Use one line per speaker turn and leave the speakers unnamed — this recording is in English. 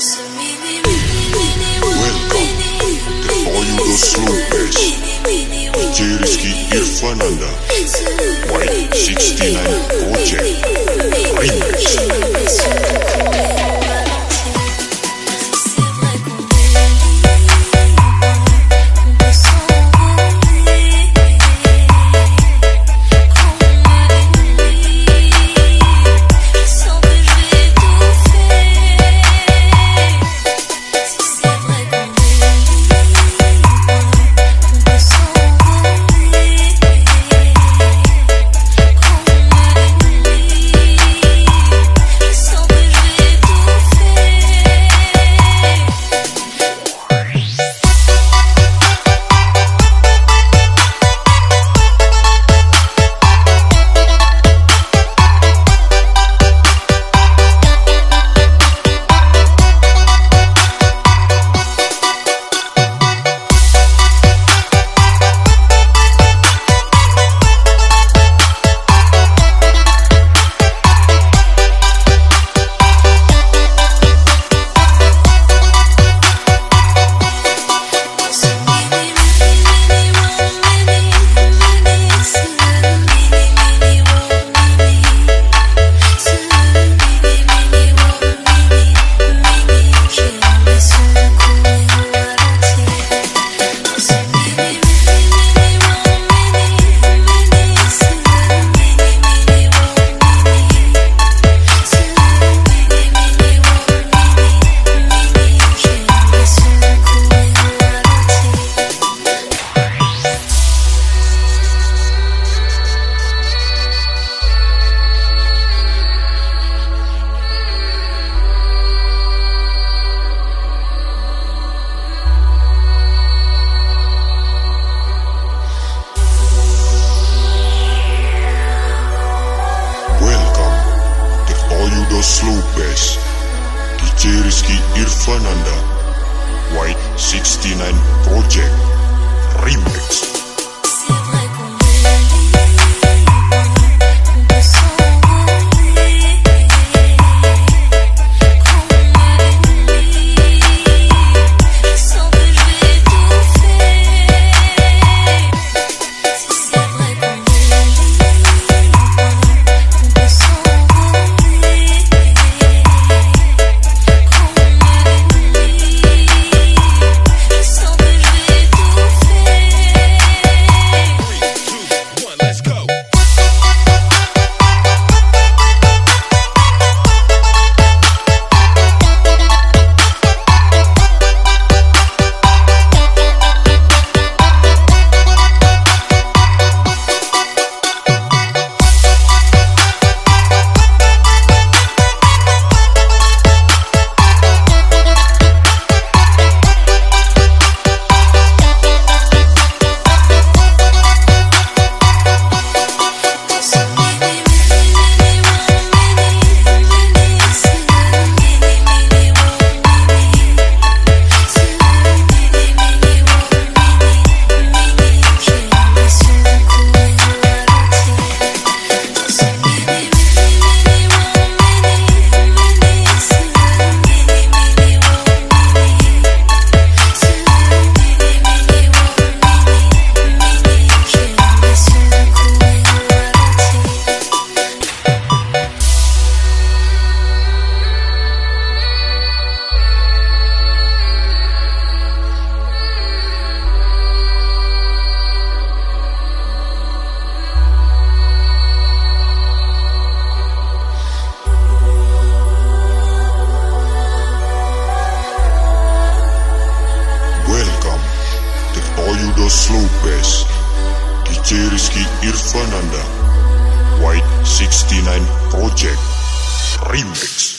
Slopes DJ Rizky Irfananda White 69 Project Los Lopez DJ Rizky Irfananda White 69 Project Remix Lopez Rizky Irfananda White 69 Project Remix.